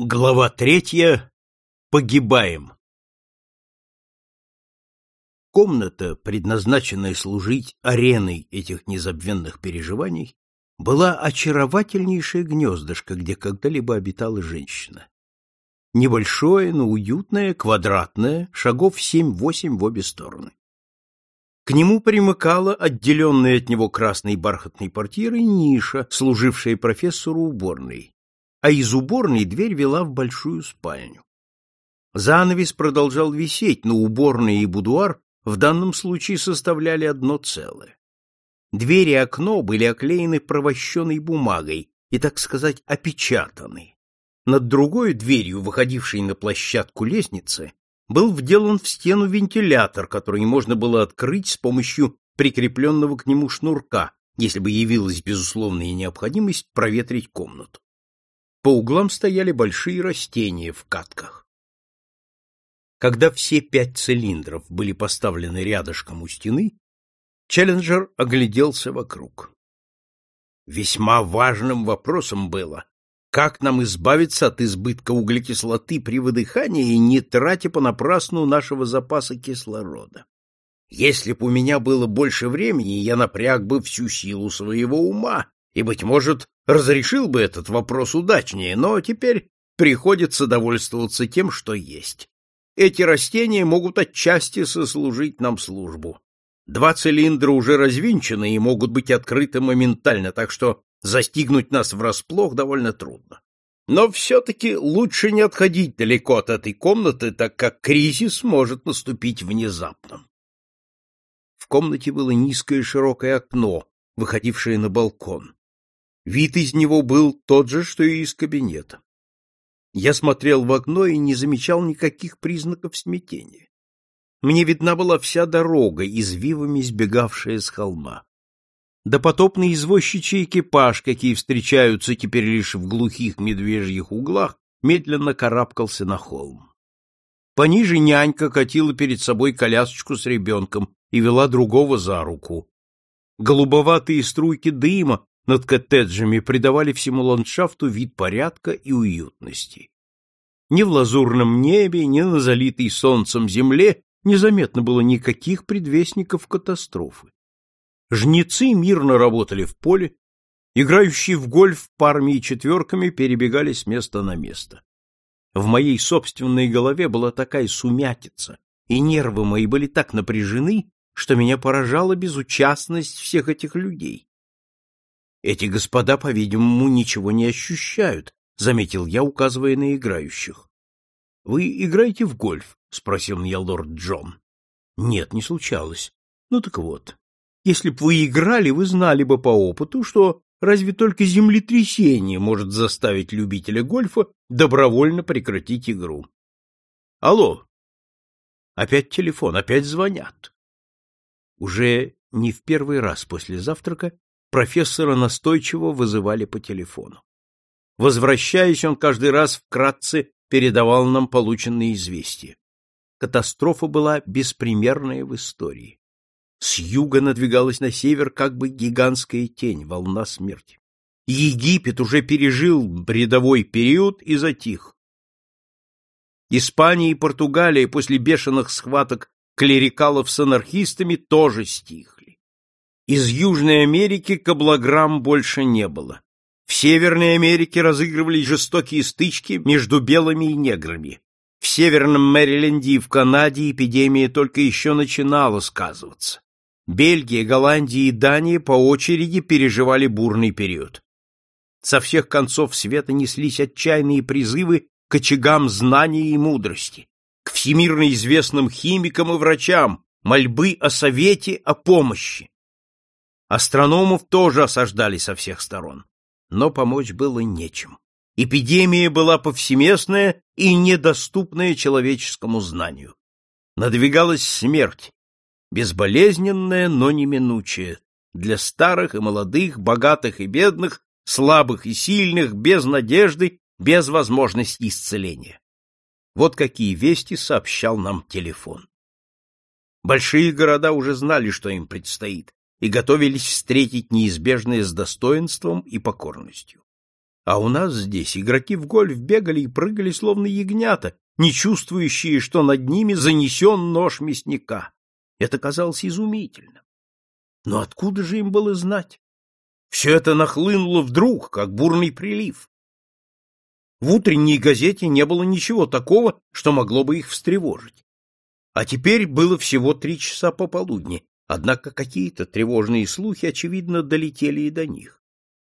Глава третья. Погибаем. Комната, предназначенная служить ареной этих незабвенных переживаний, была очаровательнейшее гнездышко, где когда-либо обитала женщина. Небольшое, но уютное, квадратное, шагов семь-восемь в обе стороны. К нему примыкала отделенная от него красной бархатной портьерой ниша, служившая профессору уборной, а из уборной дверь вела в большую спальню. Занавес продолжал висеть, но уборная и будуар в данном случае составляли одно целое. Двери и окно были оклеены провощенной бумагой и, так сказать, опечатаны. Над другой дверью, выходившей на площадку лестницы, был вделан в стену вентилятор, который можно было открыть с помощью прикрепленного к нему шнурка, если бы явилась безусловная необходимость проветрить комнату. По углам стояли большие растения в катках. Когда все пять цилиндров были поставлены рядышком у стены, Челленджер огляделся вокруг. Весьма важным вопросом было, как нам избавиться от избытка углекислоты при выдыхании, не тратя понапрасну нашего запаса кислорода. Если б у меня было больше времени, я напряг бы всю силу своего ума и, быть может, разрешил бы этот вопрос удачнее, но теперь приходится довольствоваться тем, что есть. Эти растения могут отчасти сослужить нам службу. Два цилиндра уже развинчены и могут быть открыты моментально, так что застигнуть нас врасплох довольно трудно. Но все-таки лучше не отходить далеко от этой комнаты, так как кризис может наступить внезапно. В комнате было низкое широкое окно, выходившее на балкон. Вид из него был тот же, что и из кабинета. Я смотрел в окно и не замечал никаких признаков смятения. Мне видна была вся дорога, извивами сбегавшая с холма. Допотопный извозчичий экипаж, какие встречаются теперь лишь в глухих медвежьих углах, медленно карабкался на холм. Пониже нянька катила перед собой колясочку с ребенком и вела другого за руку. Голубоватые струйки дыма над коттеджами придавали всему ландшафту вид порядка и уютности. Ни в лазурном небе, ни на залитой солнцем земле незаметно было никаких предвестников катастрофы. Жнецы мирно работали в поле, играющие в гольф парами и четверками перебегали с места на место. В моей собственной голове была такая сумятица, и нервы мои были так напряжены, что меня поражала безучастность всех этих людей. Эти господа, по-видимому, ничего не ощущают, заметил я, указывая на играющих. Вы играете в гольф? спросил меня лорд Джон. Нет, не случалось. Ну так вот. Если б вы играли, вы знали бы по опыту, что разве только землетрясение может заставить любителя гольфа добровольно прекратить игру. Алло. Опять телефон, опять звонят. Уже не в первый раз после завтрака профессора настойчиво вызывали по телефону. Возвращаясь, он каждый раз вкратце передавал нам полученные известия. Катастрофа была беспримерная в истории. С юга надвигалась на север как бы гигантская тень, волна смерти. Египет уже пережил бредовой период и затих. Испания и Португалия после бешеных схваток клерикалов с анархистами тоже стих. Из Южной Америки каблограмм больше не было. В Северной Америке разыгрывались жестокие стычки между белыми и неграми. В Северном Мэриленде и в Канаде эпидемия только еще начинала сказываться. Бельгия, Голландия и Дания по очереди переживали бурный период. Со всех концов света неслись отчаянные призывы к очагам знания и мудрости, к всемирно известным химикам и врачам, мольбы о совете, о помощи. Астрономов тоже осаждали со всех сторон, но помочь было нечем. Эпидемия была повсеместная и недоступная человеческому знанию. Надвигалась смерть, безболезненная, но неминучая, для старых и молодых, богатых и бедных, слабых и сильных, без надежды, без возможности исцеления. Вот какие вести сообщал нам телефон. Большие города уже знали, что им предстоит, и готовились встретить неизбежное с достоинством и покорностью. А у нас здесь игроки в гольф бегали и прыгали, словно ягнята, не чувствующие, что над ними занесен нож мясника. Это казалось изумительным. Но откуда же им было знать? Все это нахлынуло вдруг, как бурный прилив. В утренней газете не было ничего такого, что могло бы их встревожить. А теперь было всего три часа пополудни, однако какие-то тревожные слухи, очевидно, долетели и до них.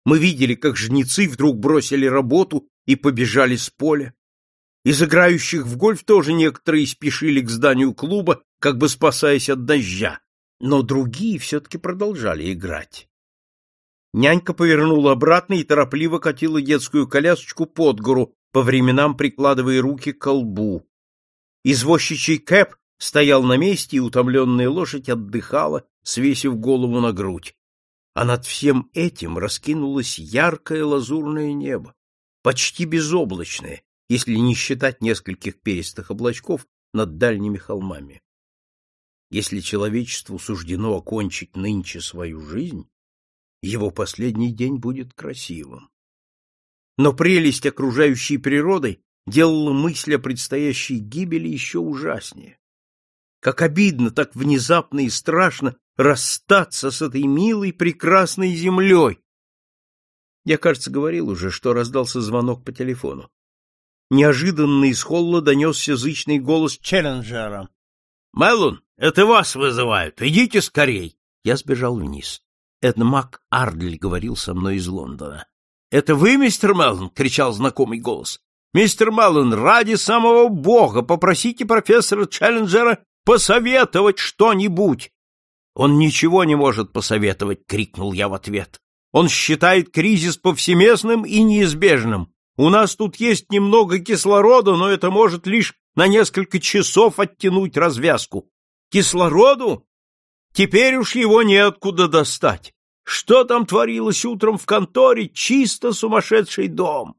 Мы видели, как жнецы вдруг бросили работу и побежали с поля. Из играющих в гольф тоже некоторые спешили к зданию клуба, как бы спасаясь от дождя, но другие все-таки продолжали играть. Нянька повернула обратно и торопливо катила детскую колясочку под гору, по временам прикладывая руки к колбу. Извозчичий кэп стоял на месте, и утомленная лошадь отдыхала, свесив голову на грудь. А над всем этим раскинулось яркое лазурное небо, почти безоблачное, если не считать нескольких перистых облачков над дальними холмами. Если человечеству суждено окончить нынче свою жизнь, его последний день будет красивым. Но прелесть окружающей природы делала мысль о предстоящей гибели еще ужаснее. Как обидно, так внезапно и страшно расстаться с этой милой, прекрасной землей. Я, кажется, говорил уже, что раздался звонок по телефону. Неожиданно из холла донесся зычный голос Челленджера. — Мэллон, это вас вызывают. Идите скорей. Я сбежал вниз. Эд Мак Ардль говорил со мной из Лондона. — Это вы, мистер Меллон? — кричал знакомый голос. — Мистер Меллон, ради самого бога, попросите профессора Челленджера посоветовать что-нибудь. — Он ничего не может посоветовать, — крикнул я в ответ. — Он считает кризис повсеместным и неизбежным. У нас тут есть немного кислорода, но это может лишь на несколько часов оттянуть развязку. Кислороду? Теперь уж его неоткуда достать. Что там творилось утром в конторе? Чисто сумасшедший дом.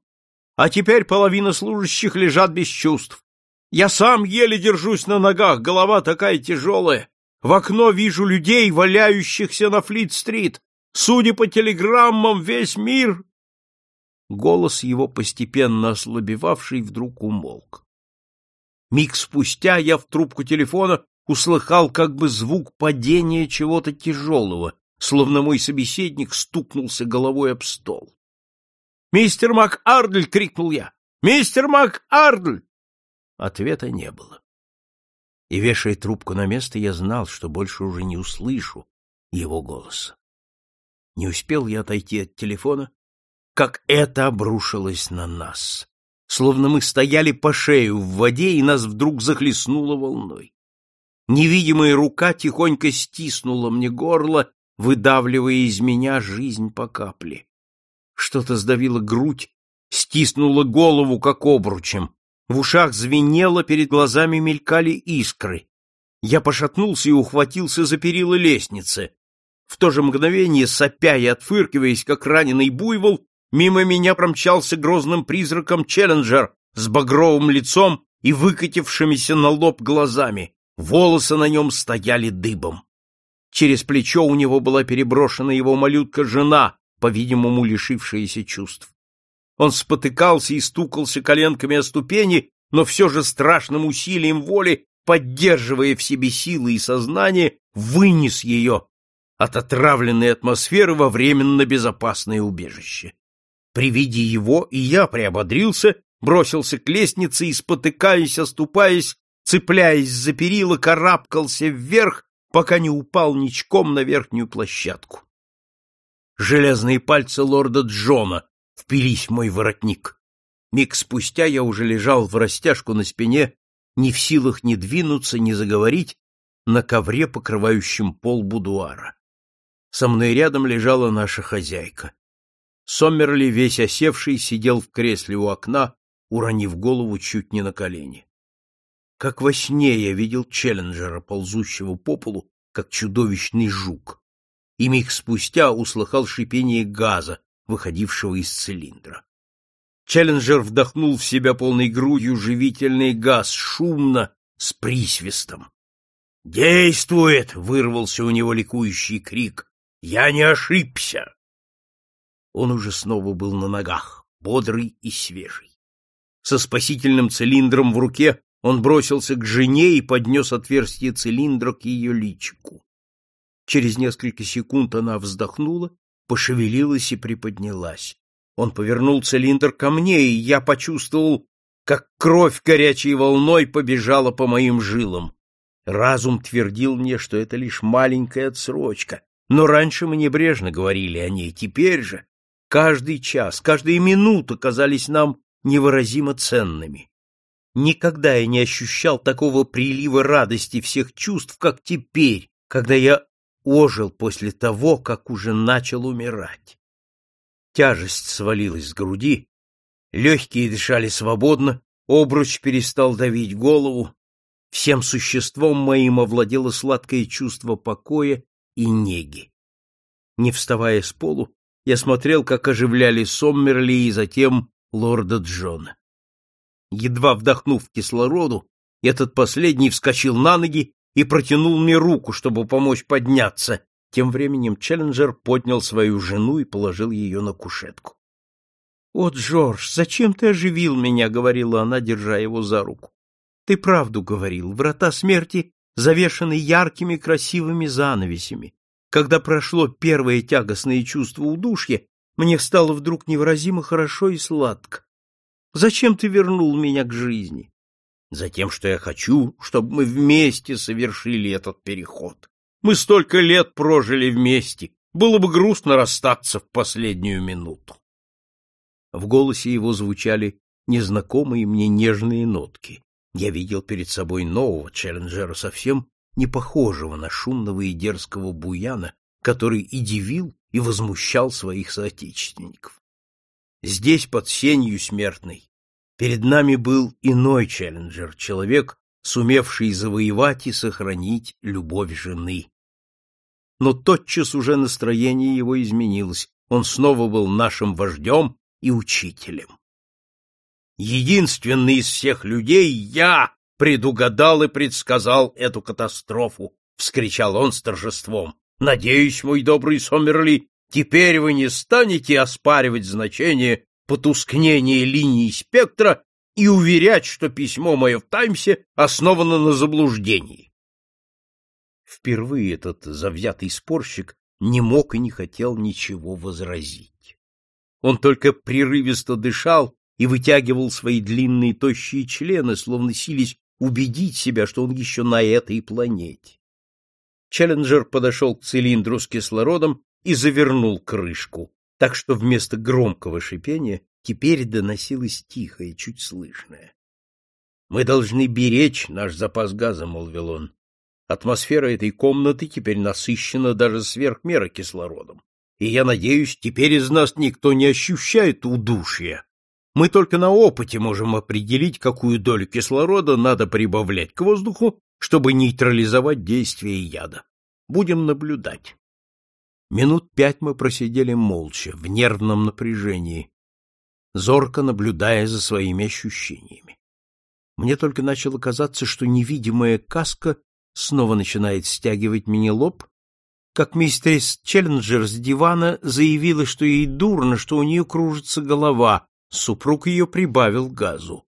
А теперь половина служащих лежат без чувств. Я сам еле держусь на ногах, голова такая тяжелая. В окно вижу людей, валяющихся на Флит-стрит. Судя по телеграммам, весь мир... Голос его, постепенно ослабевавший, вдруг умолк. Миг спустя я в трубку телефона услыхал как бы звук падения чего-то тяжелого, словно мой собеседник стукнулся головой об стол. «Мистер МакАрдль!» — крикнул я. «Мистер МакАрдль!» Ответа не было. И, вешая трубку на место, я знал, что больше уже не услышу его голоса. Не успел я отойти от телефона, как это обрушилось на нас. Словно мы стояли по шею в воде, и нас вдруг захлестнуло волной. Невидимая рука тихонько стиснула мне горло, выдавливая из меня жизнь по капле. Что-то сдавило грудь, стиснуло голову, как обручем. В ушах звенело, перед глазами мелькали искры. Я пошатнулся и ухватился за перила лестницы. В то же мгновение, сопя и отфыркиваясь, как раненый буйвол, мимо меня промчался грозным призраком Челленджер с багровым лицом и выкатившимися на лоб глазами. Волосы на нем стояли дыбом. Через плечо у него была переброшена его малютка-жена, по-видимому, лишившаяся чувств. Он спотыкался и стукался коленками о ступени, но все же страшным усилием воли, поддерживая в себе силы и сознание, вынес ее от отравленной атмосферы во временно безопасное убежище. При виде его и я приободрился, бросился к лестнице и, спотыкаясь, оступаясь, цепляясь за перила, карабкался вверх, пока не упал ничком на верхнюю площадку. Железные пальцы лорда Джона впились в мой воротник. Миг спустя я уже лежал в растяжку на спине, не в силах ни двинуться, ни заговорить, на ковре, покрывающем пол будуара. Со мной рядом лежала наша хозяйка. Соммерли, весь осевший, сидел в кресле у окна, уронив голову чуть не на колени. Как во сне я видел Челленджера, ползущего по полу, как чудовищный жук, и миг спустя услыхал шипение газа, выходившего из цилиндра. Челленджер вдохнул в себя полной грудью живительный газ, шумно, с присвистом. «Действует!» — вырвался у него ликующий крик. «Я не ошибся!» Он уже снова был на ногах, бодрый и свежий. Со спасительным цилиндром в руке он бросился к жене и поднес отверстие цилиндра к ее личику. Через несколько секунд она вздохнула, пошевелилась и приподнялась. Он повернул цилиндр ко мне, и я почувствовал, как кровь горячей волной побежала по моим жилам. Разум твердил мне, что это лишь маленькая отсрочка, но раньше мы небрежно говорили о ней, теперь же каждый час, каждая минута казались нам невыразимо ценными. Никогда я не ощущал такого прилива радости всех чувств, как теперь, когда я ожил после того, как уже начал умирать. Тяжесть свалилась с груди, легкие дышали свободно, обруч перестал давить голову, всем существом моим овладело сладкое чувство покоя и неги. Не вставая с полу, я смотрел, как оживляли Соммерли и затем лорда Джона. Едва вдохнув кислороду, этот последний вскочил на ноги и протянул мне руку, чтобы помочь подняться. Тем временем Челленджер поднял свою жену и положил ее на кушетку. — О, Джордж, зачем ты оживил меня? — говорила она, держа его за руку. — Ты правду говорил. Врата смерти завешаны яркими красивыми занавесями. Когда прошло первое тягостное чувство удушья, мне стало вдруг невыразимо хорошо и сладко. Зачем ты вернул меня к жизни? Затем, что я хочу, чтобы мы вместе совершили этот переход. Мы столько лет прожили вместе, было бы грустно расстаться в последнюю минуту. В голосе его звучали незнакомые мне нежные нотки. Я видел перед собой нового челленджера, совсем не похожего на шумного и дерзкого буяна, который и дивил, и возмущал своих соотечественников. Здесь, под сенью смертной, перед нами был иной челленджер, человек, сумевший завоевать и сохранить любовь жены. Но тотчас уже настроение его изменилось, он снова был нашим вождем и учителем. Единственный из всех людей я предугадал и предсказал эту катастрофу, — вскричал он с торжеством. — Надеюсь, мой добрый Сомерли, Теперь вы не станете оспаривать значение потускнения линии спектра и уверять, что письмо мое в Таймсе основано на заблуждении. Впервые этот завзятый спорщик не мог и не хотел ничего возразить. Он только прерывисто дышал и вытягивал свои длинные тощие члены, словно сились убедить себя, что он еще на этой планете. Челленджер подошел к цилиндру с кислородом и завернул крышку, так что вместо громкого шипения теперь доносилось тихое, чуть слышное. «Мы должны беречь наш запас газа», — молвил он. «Атмосфера этой комнаты теперь насыщена даже сверх меры кислородом, и я надеюсь, теперь из нас никто не ощущает удушья. Мы только на опыте можем определить, какую долю кислорода надо прибавлять к воздуху, чтобы нейтрализовать действие яда. Будем наблюдать. Минут пять мы просидели молча, в нервном напряжении, зорко наблюдая за своими ощущениями. Мне только начало казаться, что невидимая каска снова начинает стягивать мне лоб, как мистерис Челленджер с дивана заявила, что ей дурно, что у нее кружится голова, супруг ее прибавил газу.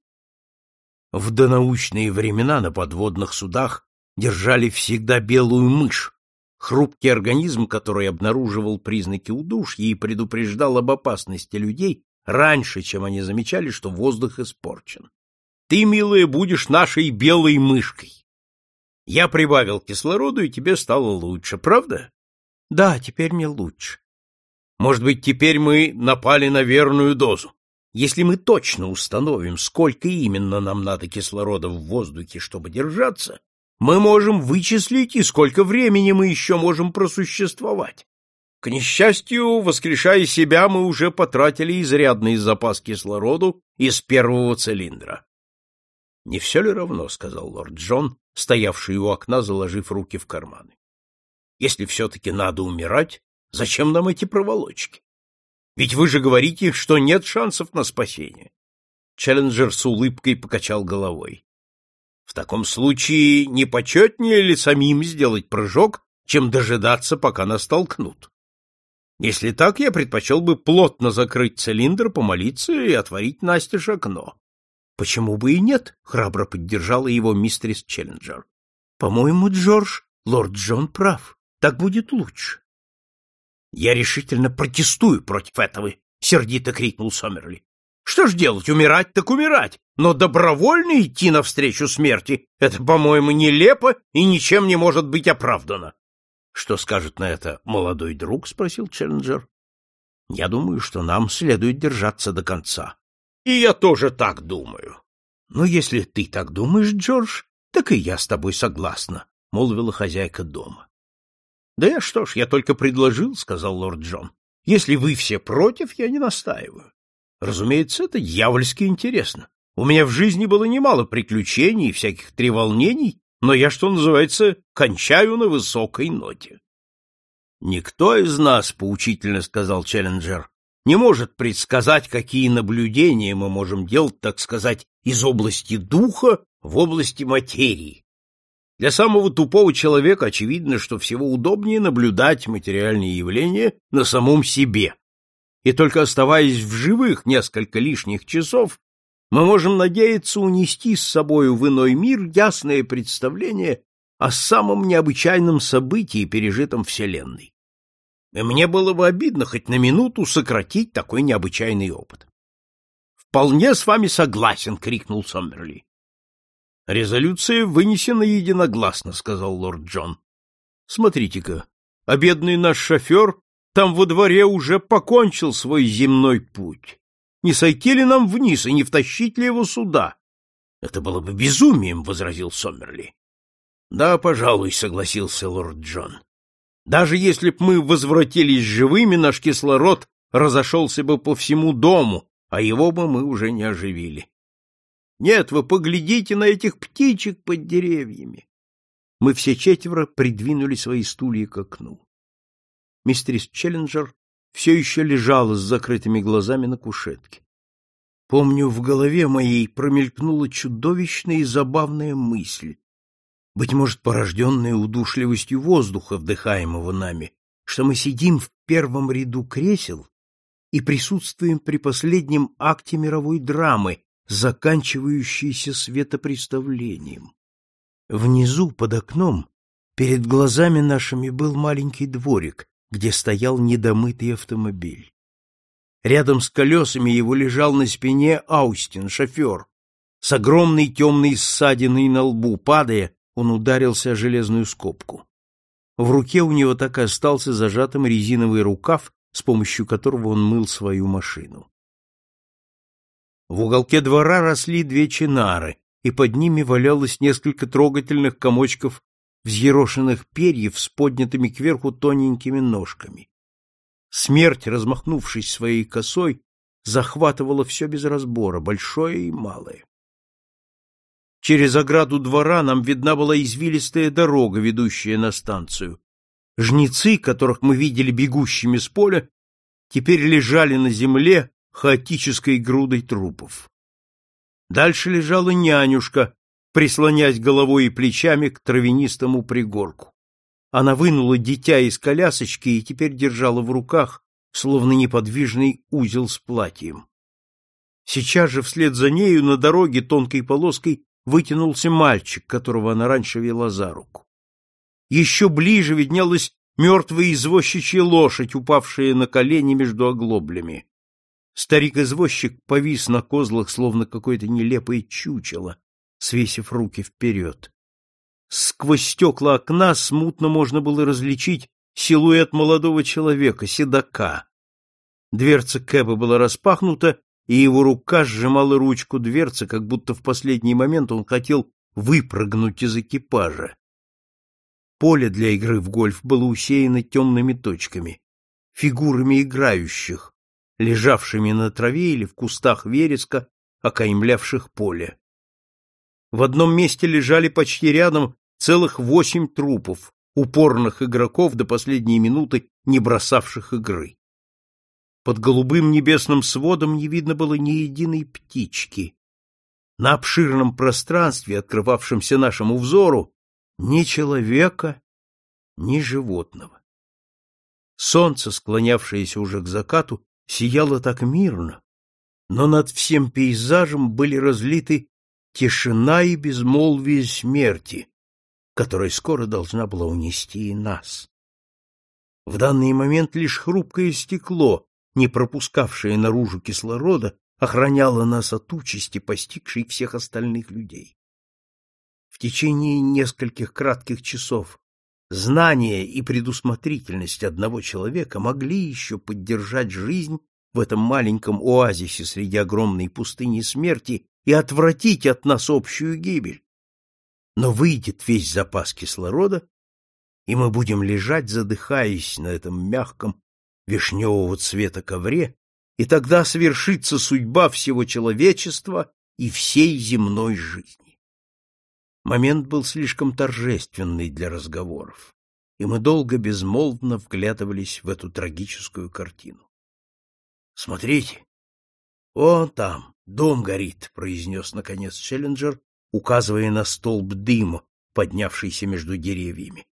В донаучные времена на подводных судах держали всегда белую мышь, Хрупкий организм, который обнаруживал признаки удушья и предупреждал об опасности людей раньше, чем они замечали, что воздух испорчен. Ты, милая, будешь нашей белой мышкой. Я прибавил кислороду, и тебе стало лучше, правда? Да, теперь мне лучше. Может быть, теперь мы напали на верную дозу. Если мы точно установим, сколько именно нам надо кислорода в воздухе, чтобы держаться, мы можем вычислить, и сколько времени мы еще можем просуществовать. К несчастью, воскрешая себя, мы уже потратили изрядный запас кислороду из первого цилиндра. — Не все ли равно, — сказал лорд Джон, стоявший у окна, заложив руки в карманы. — Если все-таки надо умирать, зачем нам эти проволочки? Ведь вы же говорите, что нет шансов на спасение. Челленджер с улыбкой покачал головой. В таком случае не почетнее ли самим сделать прыжок, чем дожидаться, пока нас толкнут? Если так, я предпочел бы плотно закрыть цилиндр, помолиться и отворить настежь окно. — Почему бы и нет? — храбро поддержала его мистерис Челленджер. — По-моему, Джордж, лорд Джон прав. Так будет лучше. — Я решительно протестую против этого, — сердито крикнул Сомерли. — Что ж делать, умирать так умирать, но добровольно идти навстречу смерти — это, по-моему, нелепо и ничем не может быть оправдано. Что скажет на это молодой друг? спросил Челленджер. Я думаю, что нам следует держаться до конца. И я тоже так думаю. Но если ты так думаешь, Джордж, так и я с тобой согласна, молвила хозяйка дома. Да я что ж, я только предложил, сказал лорд Джон. Если вы все против, я не настаиваю. Разумеется, это дьявольски интересно. У меня в жизни было немало приключений и всяких треволнений, но я, что называется, кончаю на высокой ноте. Никто из нас, поучительно сказал Челленджер, не может предсказать, какие наблюдения мы можем делать, так сказать, из области духа в области материи. Для самого тупого человека очевидно, что всего удобнее наблюдать материальные явления на самом себе. И только оставаясь в живых несколько лишних часов, мы можем надеяться унести с собою в иной мир ясное представление о самом необычайном событии, пережитом Вселенной. И мне было бы обидно хоть на минуту сократить такой необычайный опыт. «Вполне с вами согласен!» — крикнул Сомерли. «Резолюция вынесена единогласно», — сказал лорд Джон. «Смотрите-ка, а бедный наш шофер там во дворе уже покончил свой земной путь. Не сойти ли нам вниз и не втащить ли его сюда? — Это было бы безумием, — возразил Сомерли. — Да, пожалуй, — согласился лорд Джон. — Даже если б мы возвратились живыми, наш кислород разошелся бы по всему дому, а его бы мы уже не оживили. Нет, вы поглядите на этих птичек под деревьями. Мы все четверо придвинули свои стулья к окну. Мистерис Челленджер все еще лежала с закрытыми глазами на кушетке. Помню, в голове моей промелькнула чудовищная и забавная мысль, быть может, порожденная удушливостью воздуха, вдыхаемого нами, что мы сидим в первом ряду кресел и присутствуем при последнем акте мировой драмы, заканчивающейся светопреставлением. Внизу, под окном, перед глазами нашими был маленький дворик, где стоял недомытый автомобиль. Рядом с колесами его лежал на спине Аустин, шофер. С огромной темной ссадиной на лбу, падая, он ударился о железную скобку. В руке у него так и остался зажатым резиновый рукав, с помощью которого он мыл свою машину. В уголке двора росли две чинары, и под ними валялось несколько трогательных комочков взъерошенных перьев с поднятыми кверху тоненькими ножками. Смерть, размахнувшись своей косой, захватывала все без разбора, большое и малое. Через ограду двора нам видна была извилистая дорога, ведущая на станцию. Жнецы, которых мы видели бегущими с поля, теперь лежали на земле хаотической грудой трупов. Дальше лежала нянюшка, прислонясь головой и плечами к травянистому пригорку. Она вынула дитя из колясочки и теперь держала в руках, словно неподвижный узел с платьем. Сейчас же вслед за нею на дороге тонкой полоской вытянулся мальчик, которого она раньше вела за руку. Еще ближе виднелась мертвая извозчичья лошадь, упавшая на колени между оглоблями. Старик-извозчик повис на козлах, словно какое-то нелепое чучело, свесив руки вперед. Сквозь стекла окна смутно можно было различить силуэт молодого человека, седока. Дверца Кэба была распахнута, и его рука сжимала ручку дверцы, как будто в последний момент он хотел выпрыгнуть из экипажа. Поле для игры в гольф было усеяно темными точками, фигурами играющих, лежавшими на траве или в кустах вереска, окаймлявших поле. В одном месте лежали почти рядом целых восемь трупов, упорных игроков до последней минуты не бросавших игры. Под голубым небесным сводом не видно было ни единой птички. На обширном пространстве, открывавшемся нашему взору, ни человека, ни животного. Солнце, склонявшееся уже к закату, сияло так мирно, но над всем пейзажем были разлиты тишина и безмолвие смерти, которая скоро должна была унести и нас. В данный момент лишь хрупкое стекло, не пропускавшее наружу кислорода, охраняло нас от участи, постигшей всех остальных людей. В течение нескольких кратких часов знание и предусмотрительность одного человека могли еще поддержать жизнь в этом маленьком оазисе среди огромной пустыни смерти и отвратить от нас общую гибель. Но выйдет весь запас кислорода, и мы будем лежать, задыхаясь на этом мягком вишневого цвета ковре, и тогда свершится судьба всего человечества и всей земной жизни. Момент был слишком торжественный для разговоров, и мы долго безмолвно вглядывались в эту трагическую картину. — Смотрите, вон там дом горит, — произнес наконец Челленджер, указывая на столб дыма, поднявшийся между деревьями.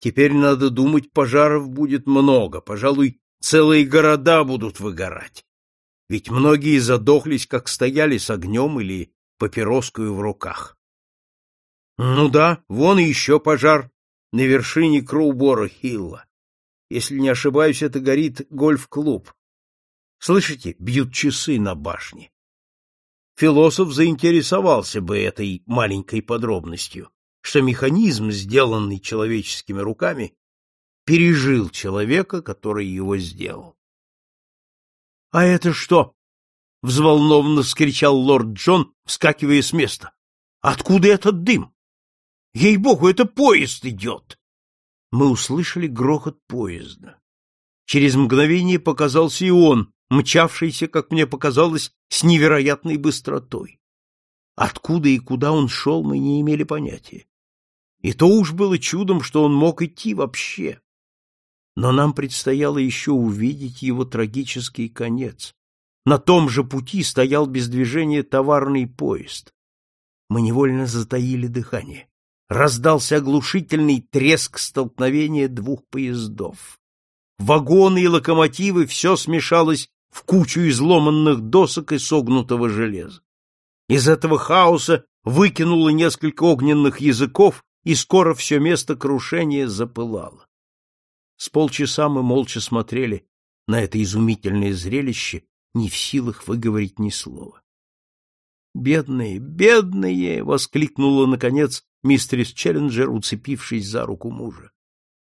Теперь, надо думать, пожаров будет много, пожалуй, целые города будут выгорать. Ведь многие задохлись, как стояли с огнем или папироскую в руках. Ну да, вон еще пожар на вершине Кроубора Хилла. Если не ошибаюсь, это горит гольф-клуб. Слышите, бьют часы на башне. Философ заинтересовался бы этой маленькой подробностью что механизм, сделанный человеческими руками, пережил человека, который его сделал. — А это что? — взволнованно вскричал лорд Джон, вскакивая с места. — Откуда этот дым? Ей-богу, это поезд идет! Мы услышали грохот поезда. Через мгновение показался и он, мчавшийся, как мне показалось, с невероятной быстротой. Откуда и куда он шел, мы не имели понятия. И то уж было чудом, что он мог идти вообще. Но нам предстояло еще увидеть его трагический конец. На том же пути стоял без движения товарный поезд. Мы невольно затаили дыхание. Раздался оглушительный треск столкновения двух поездов. Вагоны и локомотивы все смешалось в кучу изломанных досок и согнутого железа. Из этого хаоса выкинуло несколько огненных языков и скоро все место крушения запылало. С полчаса мы молча смотрели на это изумительное зрелище, не в силах выговорить ни слова. «Бедные, бедные!» — воскликнула, наконец, мистерис Челленджер, уцепившись за руку мужа.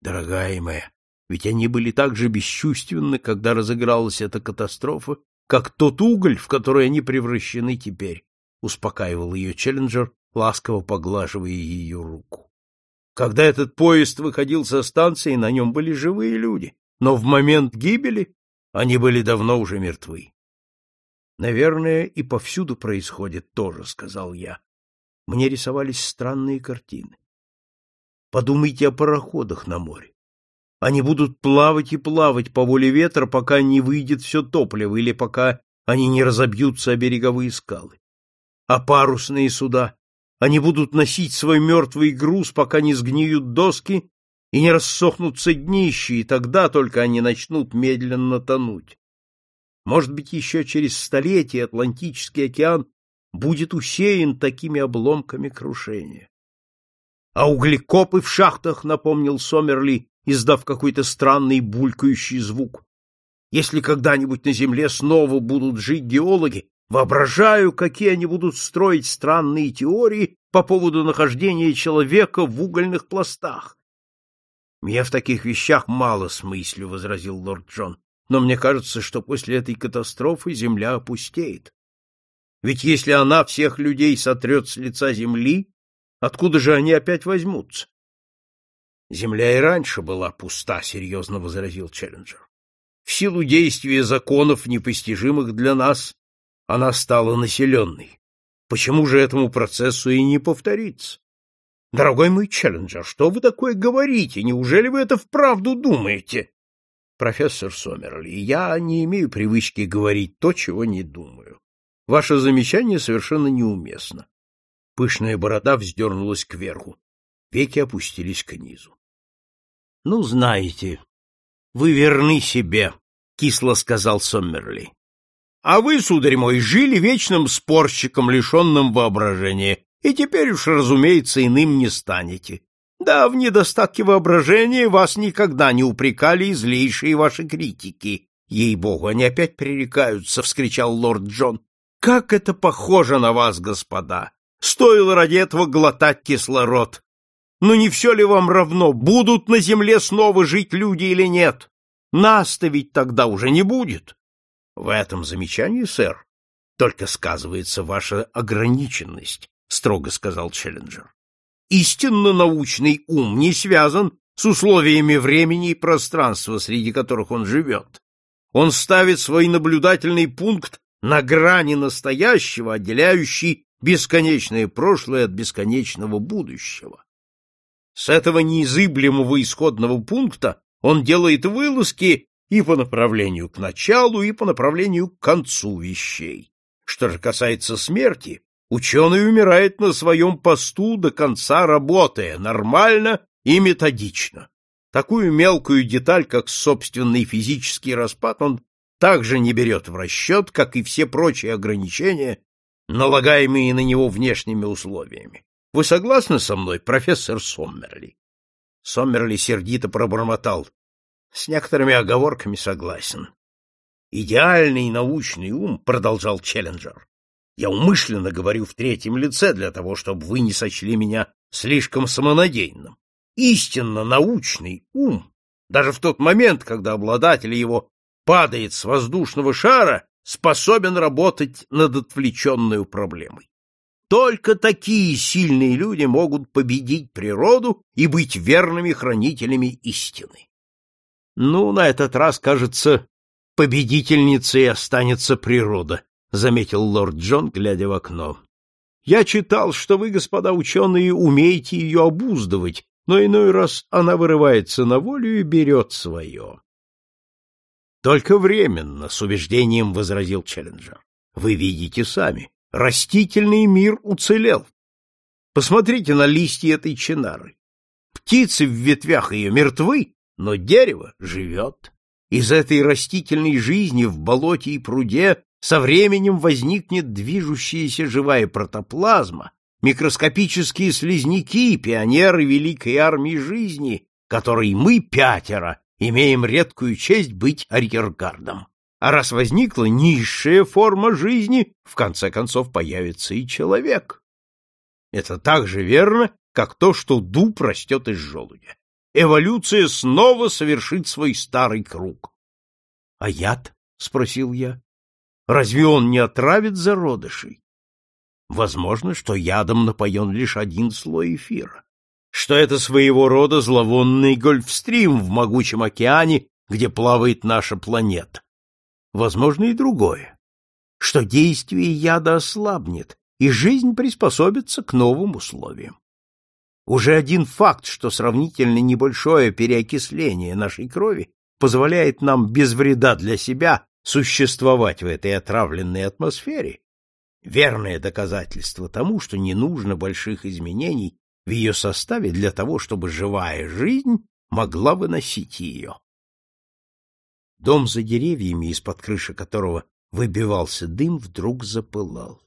«Дорогая моя, ведь они были так же бесчувственны, когда разыгралась эта катастрофа, как тот уголь, в который они превращены теперь», — успокаивал ее Челленджер, ласково поглаживая ее руку. Когда этот поезд выходил со станции, на нем были живые люди, но в момент гибели они были давно уже мертвы. Наверное, и повсюду происходит то же, сказал я. Мне рисовались странные картины. Подумайте о пароходах на море. Они будут плавать и плавать по воле ветра, пока не выйдет все топливо или пока они не разобьются о береговые скалы. А парусные суда они будут носить свой мертвый груз, пока не сгниют доски и не рассохнутся днища, и тогда только они начнут медленно тонуть. Может быть, еще через столетия Атлантический океан будет усеян такими обломками крушения. А углекопы в шахтах, напомнил Сомерли, издав какой-то странный булькающий звук. Если когда-нибудь на Земле снова будут жить геологи, Воображаю, какие они будут строить странные теории по поводу нахождения человека в угольных пластах. — Я в таких вещах мало смыслю, — возразил лорд Джон, — но мне кажется, что после этой катастрофы земля опустеет. Ведь если она всех людей сотрет с лица земли, откуда же они опять возьмутся? — Земля и раньше была пуста, — серьезно возразил Челленджер. — В силу действия законов, непостижимых для нас, она стала населенной. Почему же этому процессу и не повториться? Дорогой мой Челленджер, что вы такое говорите? Неужели вы это вправду думаете? Профессор Сомерли, я не имею привычки говорить то, чего не думаю. Ваше замечание совершенно неуместно. Пышная борода вздернулась кверху. Веки опустились к низу. Ну, знаете, Вы верны себе, кисло сказал Соммерли. А вы, сударь мой, жили вечным спорщиком, лишенным воображения, и теперь уж, разумеется, иным не станете. Да, в недостатке воображения вас никогда не упрекали злейшие ваши критики. Ей-богу, они опять пререкаются, — вскричал лорд Джон. Как это похоже на вас, господа! Стоило ради этого глотать кислород. Но не все ли вам равно, будут на земле снова жить люди или нет? Нас-то ведь тогда уже не будет. В этом замечании, сэр, только сказывается ваша ограниченность, строго сказал Челленджер. Истинно научный ум не связан с условиями времени и пространства, среди которых он живет. Он ставит свой наблюдательный пункт на грани настоящего, отделяющий бесконечное прошлое от бесконечного будущего. С этого неизыблемого исходного пункта он делает вылазки и по направлению к началу, и по направлению к концу вещей. Что же касается смерти, ученый умирает на своем посту до конца работая нормально и методично. Такую мелкую деталь, как собственный физический распад, он также не берет в расчет, как и все прочие ограничения, налагаемые на него внешними условиями. Вы согласны со мной, профессор Соммерли? Соммерли сердито пробормотал. С некоторыми оговорками согласен. Идеальный научный ум, продолжал Челленджер. Я умышленно говорю в третьем лице для того, чтобы вы не сочли меня слишком самонадеянным. Истинно научный ум, даже в тот момент, когда обладатель его падает с воздушного шара, способен работать над отвлеченной проблемой. Только такие сильные люди могут победить природу и быть верными хранителями истины. Ну, на этот раз, кажется, победительницей останется природа, заметил лорд Джон, глядя в окно. Я читал, что вы, господа ученые, умеете ее обуздывать, но иной раз она вырывается на волю и берет свое. Только временно, с убеждением возразил Челленджер. Вы видите сами, растительный мир уцелел. Посмотрите на листья этой чинары. Птицы в ветвях ее мертвы, но дерево живет. Из этой растительной жизни в болоте и пруде со временем возникнет движущаяся живая протоплазма, микроскопические слизняки, пионеры великой армии жизни, которой мы пятеро имеем редкую честь быть арьергардом. А раз возникла низшая форма жизни, в конце концов появится и человек. Это так же верно, как то, что дуб растет из желудя. Эволюция снова совершит свой старый круг. — А яд? — спросил я. — Разве он не отравит зародышей? Возможно, что ядом напоен лишь один слой эфира, что это своего рода зловонный гольфстрим в могучем океане, где плавает наша планета возможно и другое, что действие яда ослабнет, и жизнь приспособится к новым условиям. Уже один факт, что сравнительно небольшое переокисление нашей крови позволяет нам без вреда для себя существовать в этой отравленной атмосфере, верное доказательство тому, что не нужно больших изменений в ее составе для того, чтобы живая жизнь могла выносить ее. Дом за деревьями, из-под крыши которого выбивался дым, вдруг запылал.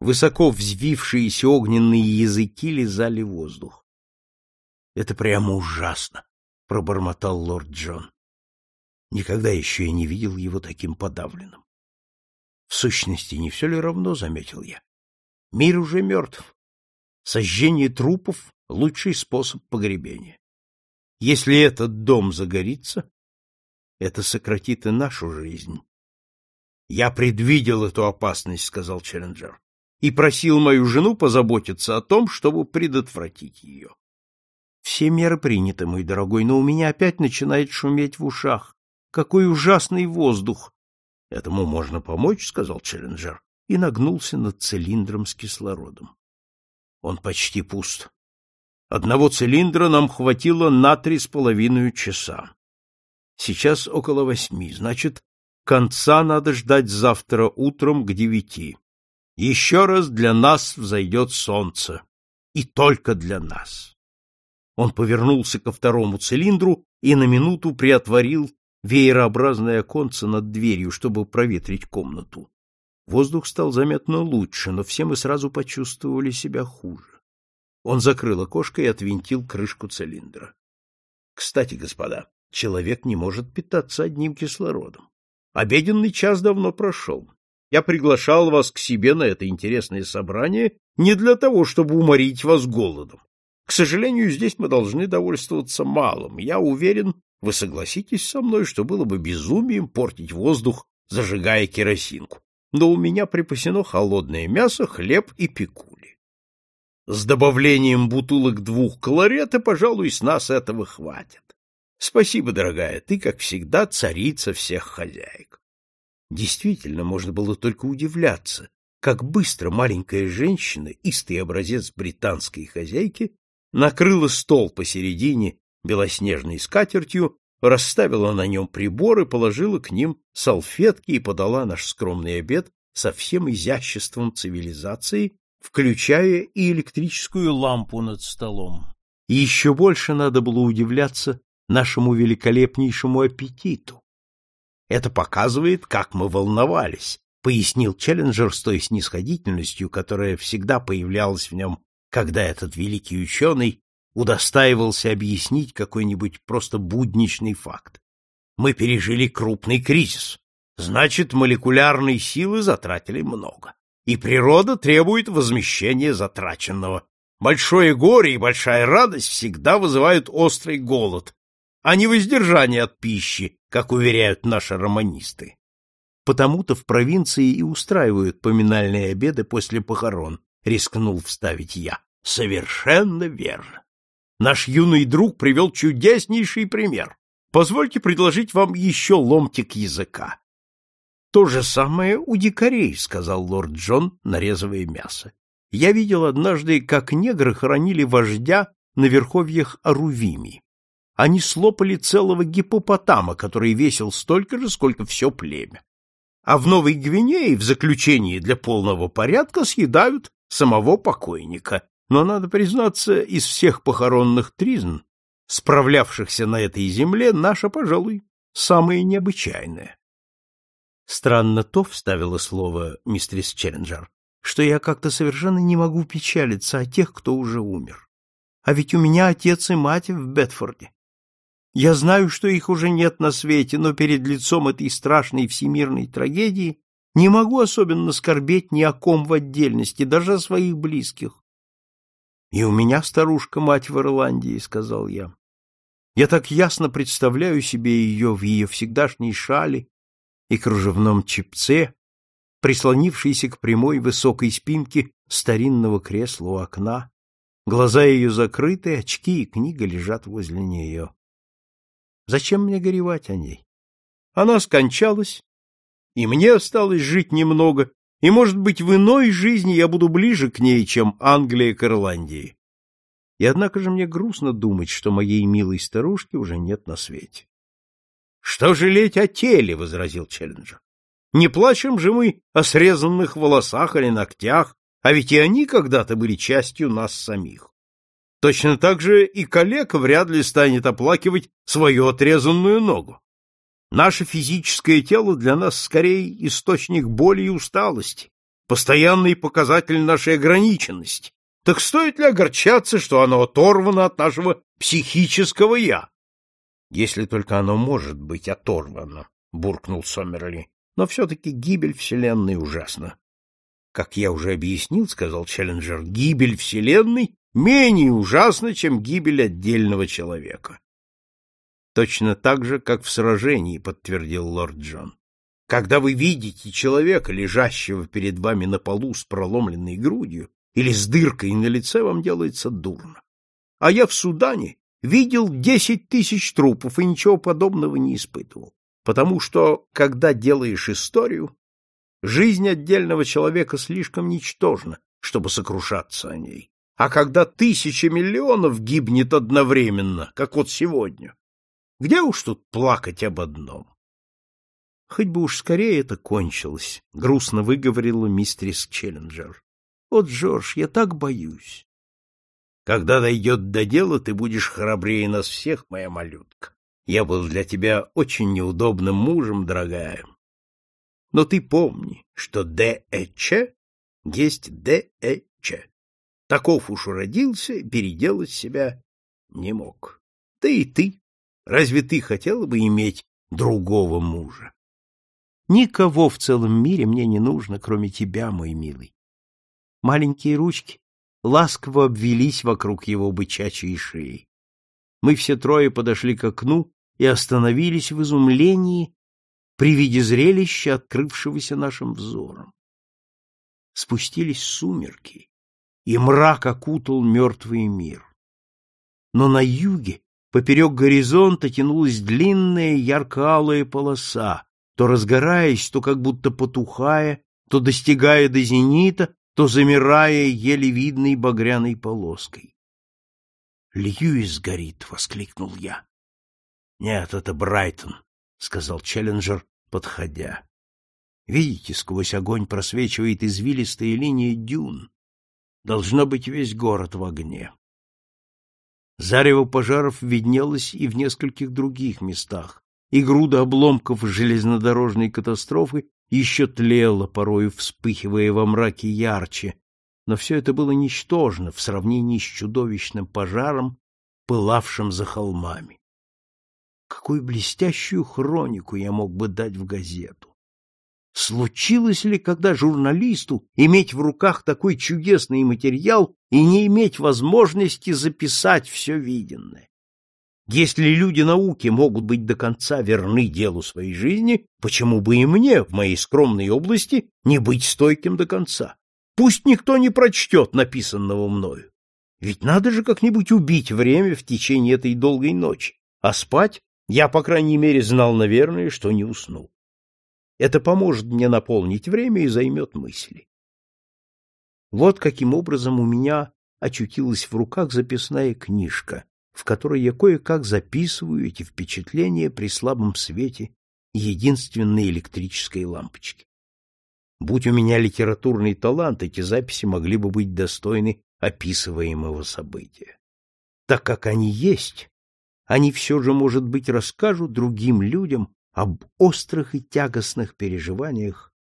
Высоко взвившиеся огненные языки лизали воздух. — Это прямо ужасно, — пробормотал лорд Джон. Никогда еще я не видел его таким подавленным. В сущности, не все ли равно, — заметил я. Мир уже мертв. Сожжение трупов — лучший способ погребения. Если этот дом загорится, это сократит и нашу жизнь. Я предвидел эту опасность, сказал Челленджер, и просил мою жену позаботиться о том, чтобы предотвратить ее. Все меры приняты, мой дорогой, но у меня опять начинает шуметь в ушах. Какой ужасный воздух! Этому можно помочь, сказал Челленджер и нагнулся над цилиндром с кислородом. Он почти пуст. Одного цилиндра нам хватило на три с половиной часа. Сейчас около восьми, значит, конца надо ждать завтра утром к девяти. Еще раз для нас взойдет солнце. И только для нас. Он повернулся ко второму цилиндру и на минуту приотворил веерообразное оконце над дверью, чтобы проветрить комнату. Воздух стал заметно лучше, но все мы сразу почувствовали себя хуже. Он закрыл окошко и отвинтил крышку цилиндра. — Кстати, господа, человек не может питаться одним кислородом. Обеденный час давно прошел. Я приглашал вас к себе на это интересное собрание не для того, чтобы уморить вас голодом. К сожалению, здесь мы должны довольствоваться малым. Я уверен, вы согласитесь со мной, что было бы безумием портить воздух, зажигая керосинку. Но у меня припасено холодное мясо, хлеб и пекули. С добавлением бутылок двух кларета, пожалуй, с нас этого хватит. Спасибо, дорогая, ты, как всегда, царица всех хозяек. Действительно, можно было только удивляться, как быстро маленькая женщина, истый образец британской хозяйки, накрыла стол посередине белоснежной скатертью, расставила на нем приборы, положила к ним салфетки и подала наш скромный обед со всем изяществом цивилизации, включая и электрическую лампу над столом. И еще больше надо было удивляться нашему великолепнейшему аппетиту. Это показывает, как мы волновались, пояснил Челленджер с той снисходительностью, которая всегда появлялась в нем когда этот великий ученый удостаивался объяснить какой-нибудь просто будничный факт. Мы пережили крупный кризис. Значит, молекулярной силы затратили много. И природа требует возмещения затраченного. Большое горе и большая радость всегда вызывают острый голод, а не воздержание от пищи, как уверяют наши романисты. Потому-то в провинции и устраивают поминальные обеды после похорон, рискнул вставить я. Совершенно верно. Наш юный друг привел чудеснейший пример. Позвольте предложить вам еще ломтик языка. То же самое у дикарей, сказал лорд Джон, нарезывая мясо. Я видел однажды, как негры хоронили вождя на верховьях Арувими. Они слопали целого гипопотама, который весил столько же, сколько все племя. А в Новой Гвинее в заключении для полного порядка съедают самого покойника, но, надо признаться, из всех похоронных тризн, справлявшихся на этой земле, наша, пожалуй, самая необычайная. Странно то, — вставила слово мистерис Челленджер, — что я как-то совершенно не могу печалиться о тех, кто уже умер. А ведь у меня отец и мать в Бетфорде. Я знаю, что их уже нет на свете, но перед лицом этой страшной всемирной трагедии не могу особенно скорбеть ни о ком в отдельности, даже о своих близких. И у меня старушка-мать в Ирландии, — сказал я. Я так ясно представляю себе ее в ее всегдашней шале и кружевном чепце, прислонившейся к прямой высокой спинке старинного кресла у окна. Глаза ее закрыты, очки и книга лежат возле нее. Зачем мне горевать о ней? Она скончалась, и мне осталось жить немного, и, может быть, в иной жизни я буду ближе к ней, чем Англия к Ирландии. И однако же мне грустно думать, что моей милой старушки уже нет на свете. — Что жалеть о теле? — возразил Челленджер. — Не плачем же мы о срезанных волосах или ногтях, а ведь и они когда-то были частью нас самих. Точно так же и калека вряд ли станет оплакивать свою отрезанную ногу. Наше физическое тело для нас скорее источник боли и усталости, постоянный показатель нашей ограниченности. Так стоит ли огорчаться, что оно оторвано от нашего психического «я»? Если только оно может быть оторвано, — буркнул Сомерли. Но все-таки гибель Вселенной ужасна. Как я уже объяснил, — сказал Челленджер, — гибель Вселенной менее ужасна, чем гибель отдельного человека. Точно так же, как в сражении, подтвердил лорд Джон. Когда вы видите человека, лежащего перед вами на полу с проломленной грудью или с дыркой на лице, вам делается дурно. А я в Судане видел десять тысяч трупов и ничего подобного не испытывал. Потому что, когда делаешь историю, жизнь отдельного человека слишком ничтожна, чтобы сокрушаться о ней. А когда тысяча миллионов гибнет одновременно, как вот сегодня, где уж тут плакать об одном? Хоть бы уж скорее это кончилось, — грустно выговорила мистерис Челленджер. — Вот, Джордж, я так боюсь. — Когда дойдет до дела, ты будешь храбрее нас всех, моя малютка. Я был для тебя очень неудобным мужем, дорогая. Но ты помни, что Д.Э.Ч. есть Д.Э.Ч. Таков уж уродился, переделать себя не мог. Ты и ты. Разве ты хотела бы иметь другого мужа? Никого в целом мире мне не нужно, кроме тебя, мой милый. Маленькие ручки ласково обвелись вокруг его бычачьей шеи. Мы все трое подошли к окну и остановились в изумлении при виде зрелища, открывшегося нашим взором. Спустились сумерки, и мрак окутал мертвый мир. Но на юге, поперек горизонта, тянулась длинная ярко-алая полоса, то разгораясь, то как будто потухая, то достигая до зенита, то замирая еле видной багряной полоской. «Льюис горит!» — воскликнул я. «Нет, это Брайтон», — сказал Челленджер, подходя. «Видите, сквозь огонь просвечивает извилистая линия дюн. Должно быть весь город в огне». Зарево пожаров виднелось и в нескольких других местах, и груда обломков железнодорожной катастрофы еще тлела, порою вспыхивая во мраке ярче, но все это было ничтожно в сравнении с чудовищным пожаром, пылавшим за холмами. Какую блестящую хронику я мог бы дать в газету! Случилось ли когда журналисту иметь в руках такой чудесный материал и не иметь возможности записать все виденное? Если люди науки могут быть до конца верны делу своей жизни, почему бы и мне в моей скромной области не быть стойким до конца? Пусть никто не прочтет написанного мною. Ведь надо же как-нибудь убить время в течение этой долгой ночи, а спать я, по крайней мере, знал, наверное, что не усну. Это поможет мне наполнить время и займет мысли. Вот каким образом у меня очутилась в руках записная книжка, в которой я кое-как записываю эти впечатления при слабом свете единственной электрической лампочки. Будь у меня литературный талант, эти записи могли бы быть достойны описываемого события. Так как они есть, они все же, может быть, расскажут другим людям об острых и тягостных переживаниях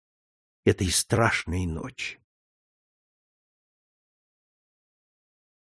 этой страшной ночи.